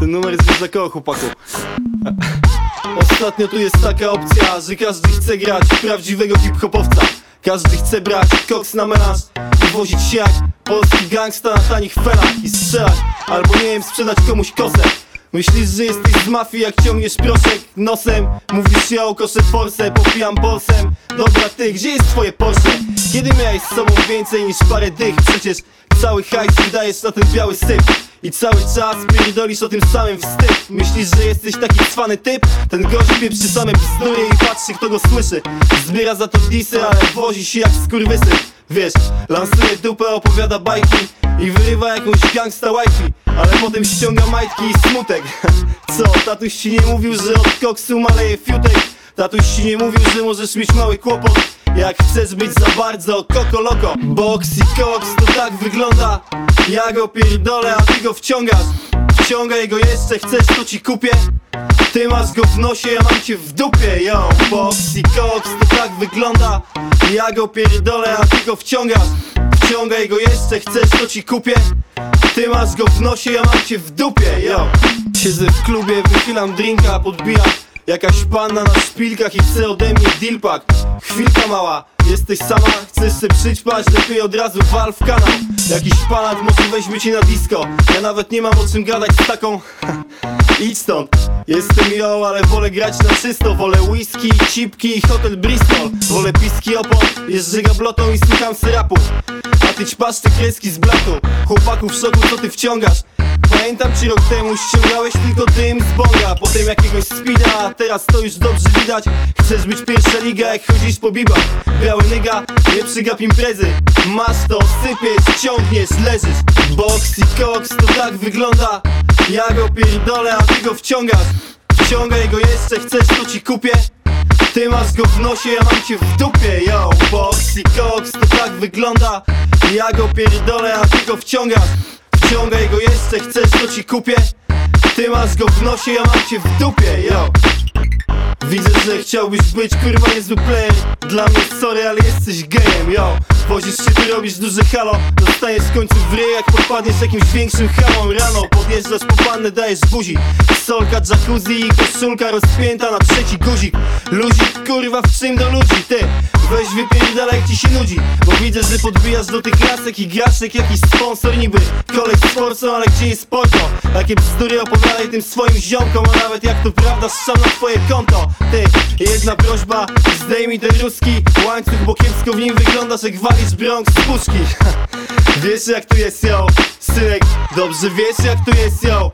Ten numer jest już dla chłopaku? Ostatnio tu jest taka opcja, że każdy chce grać w prawdziwego hip-hopowca Każdy chce brać koks na melanż i wozić się jak polski gangsta na tanich felach i strzelać Albo nie wiem, sprzedać komuś kosę Myślisz, że jesteś z mafii, jak ciągniesz proszek nosem Mówisz, ja okoszę forsę, popijam bolsem Dobra ty, gdzie jest twoje Porsche? Kiedy miałeś z sobą więcej niż parę dych? Przecież cały hajs wydajesz na ten biały syp i cały czas pierdolisz o tym samym wstyd. Myślisz, że jesteś taki cwany typ? Ten gość pieprzy same bzdury i patrzy kto go słyszy. Zbiera za to disy, ale wozi się jak skurwysy. Wiesz, lansuje dupę, opowiada bajki I wyrywa jakąś gangsta wifi Ale potem ściąga majtki i smutek. Co, tatuś ci nie mówił, że od koksu maleje fiutek? Tatuś ci nie mówił, że możesz mieć mały kłopot jak chcesz być za bardzo koko loko. Box i koks to tak wygląda. Ja go pierdolę, a ty go wciągasz. Wciągaj go jeszcze, chcesz to ci kupię. Ty masz go w nosie, ja mam cię w dupie Yo, box i koks to tak wygląda. Ja go pierdolę, a ty go wciągasz. Wciągaj go jeszcze, chcesz to ci kupię. Ty masz go w nosie, ja mam cię w dupie Yo, siedzę w klubie, wychylam drinka, podbijam Jakaś panna na szpilkach i chce ode mnie dealpack Chwilka mała, jesteś sama, chcesz się przyćpać Lepiej od razu wal w kanał. Jakiś panat może weźmie cię na disco. Ja nawet nie mam o czym gadać z taką. Idź stąd. Jestem yo, ale wolę grać na czysto. Wolę whisky, cipki i hotel Bristol. Wolę piski opon, jeżdżę gablotą i słucham syrapu. A ty ćpasz te kreski z blatu. Chłopaku w szoku co ty wciągasz Pamiętam ci rok temu ściągałeś tylko dym z bonga. Potem jakiegoś speeda, a teraz to już dobrze widać. Chcesz być pierwsza liga jak chodzisz po bibach. Biały nyga, nie przygap imprezy. Masz to, sypiesz, ciągniesz, leżysz. Box i koks to tak wygląda. Ja go pierdolę, a ty go wciągasz. Wciągaj go jeszcze, chcesz to ci kupię. Ty masz go w nosie, ja mam cię w dupie, yo Box i koks to tak wygląda. Ja go pierdolę, a ty go wciągasz Wciągaj go jeszcze, chcesz to ci kupię. Ty masz go w nosie, ja mam cię w dupie, yo. Widzę, że chciałbyś być kurwa niezły player. Dla mnie sorry, ale jesteś gejem, yo. Wozisz się, ty robisz duże halo. Dostajesz w końcu w ryj, jak podpadniesz jakimś większym hamą. Rano podjeżdżasz po pannę, dajesz buzi. Solka, jacuzzi i koszulka rozpięta na trzeci guzik. Luzik, kurwa, w czym do ludzi, ty Weź wypierdalaj jak ci się nudzi. Bo widzę, że podbijasz do tych lasek i graszek Jakiś sponsor niby. Kolej z ale gdzie jest porto? Takie bzdury opowiadaj tym swoim ziomkom A nawet jak to prawda strzał na twoje konto. Ty, jedna prośba, zdejmij ten ruski. Łańcuch Bo kiepsko w nim wyglądasz jak walisz Bronx z puszki. Wiesz jak tu jest, yo? Synek, dobrze wiesz jak tu jest, yo